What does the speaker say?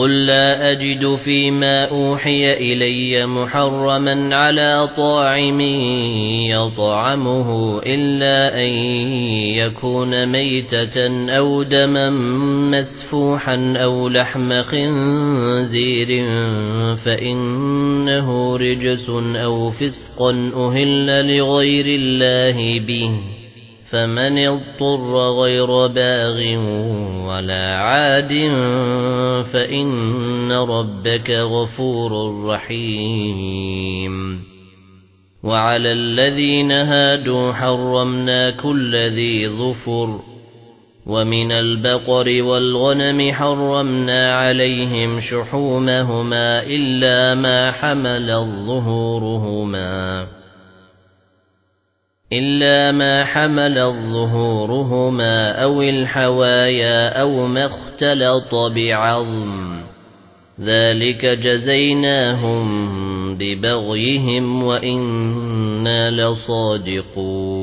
قل لا أجد فيما أوحي إلي محرما على طاعم يطعمه إلا أن يكون ميتة أو دما مسفوحا أو لحم خنزير فإنه رجس أو فسقا أهل لغير الله به فمن اضطر غير باغ ولا عاد فإن ربك غفور رحيم. وعلى الذين هادوا حرمنا كل ذي ظفر ومن البقر والغنم حرمنا عليهم شحومهما إلا ما حمل الظهورهما إلا ما حمل الظهورهما أو الحوايا أو ما اختلط بعظم ذلك جزيناهم ببغيهم وإنا لصادقون